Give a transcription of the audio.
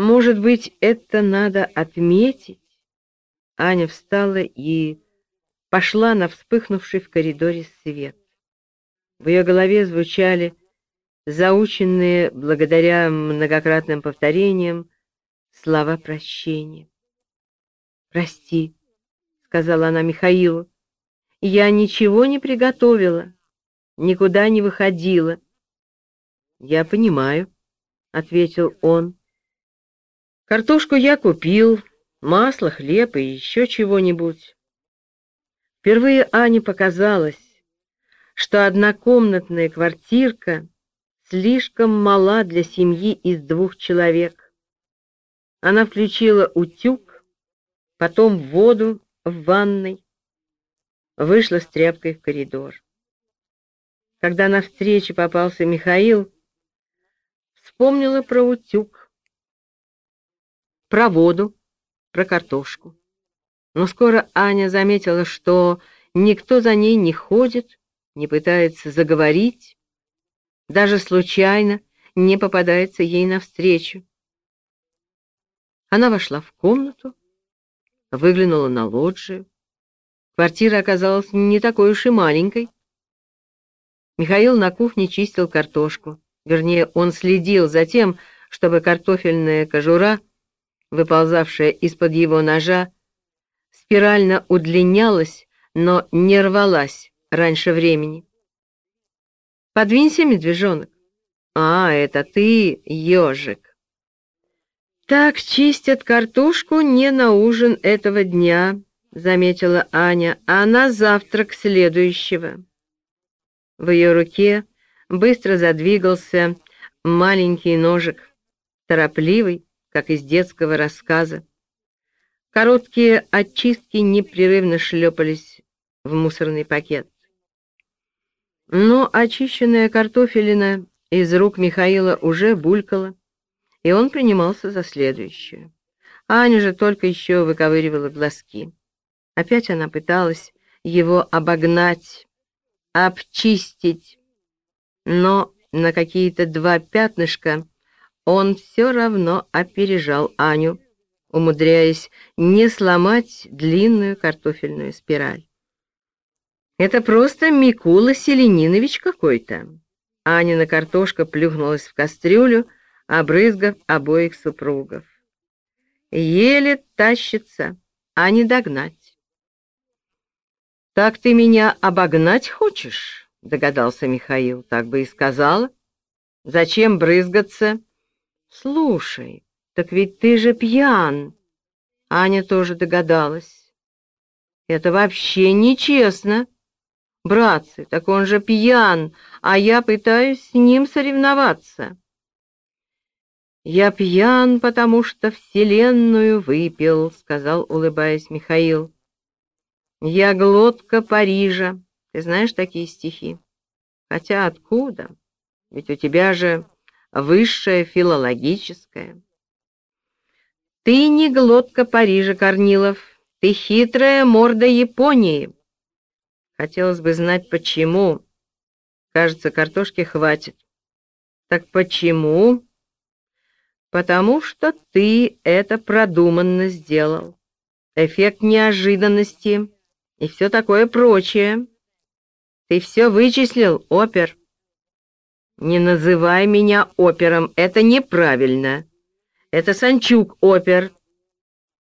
Может быть, это надо отметить? Аня встала и пошла на вспыхнувший в коридоре свет. В ее голове звучали заученные благодаря многократным повторениям слова прощения. «Прости», — сказала она Михаилу, — «я ничего не приготовила, никуда не выходила». «Я понимаю», — ответил он. «Картошку я купил, масло, хлеб и еще чего-нибудь». Впервые Ане показалось, что однокомнатная квартирка слишком мала для семьи из двух человек. Она включила утюг, потом воду в ванной, вышла с тряпкой в коридор. Когда на встрече попался Михаил, вспомнила про утюг, про воду, про картошку. Но скоро Аня заметила, что никто за ней не ходит, не пытается заговорить, даже случайно не попадается ей навстречу. Она вошла в комнату, выглянула на лоджию. Квартира оказалась не такой уж и маленькой. Михаил на кухне чистил картошку. Вернее, он следил за тем, чтобы картофельная кожура, выползавшая из-под его ножа, спирально удлинялась, но не рвалась раньше времени. «Подвинься, медвежонок!» «А, это ты, ежик!» «Так чистят картошку не на ужин этого дня», — заметила Аня, — «а на завтрак следующего». В ее руке быстро задвигался маленький ножик, торопливый, как из детского рассказа. Короткие очистки непрерывно шлепались в мусорный пакет. Но очищенная картофелина из рук Михаила уже булькала, и он принимался за следующую. Аня же только еще выковыривала глазки. Опять она пыталась его обогнать, обчистить, но на какие-то два пятнышка он все равно опережал Аню умудряясь не сломать длинную картофельную спираль. «Это просто Микула Селенинович какой-то». Анина картошка плюхнулась в кастрюлю, обрызгав обоих супругов. Еле тащится, а не догнать. «Так ты меня обогнать хочешь?» — догадался Михаил. «Так бы и сказала. Зачем брызгаться?» «Слушай, «Так ведь ты же пьян!» Аня тоже догадалась. «Это вообще нечестно!» «Братцы, так он же пьян, а я пытаюсь с ним соревноваться!» «Я пьян, потому что вселенную выпил», — сказал, улыбаясь Михаил. «Я глотка Парижа. Ты знаешь такие стихи? Хотя откуда? Ведь у тебя же высшее филологическое». Ты не глотка Парижа, Корнилов, ты хитрая морда Японии. Хотелось бы знать, почему. Кажется, картошки хватит. Так почему? Потому что ты это продуманно сделал. Эффект неожиданности и все такое прочее. Ты все вычислил, опер. Не называй меня опером, это неправильно. Это Санчук опер.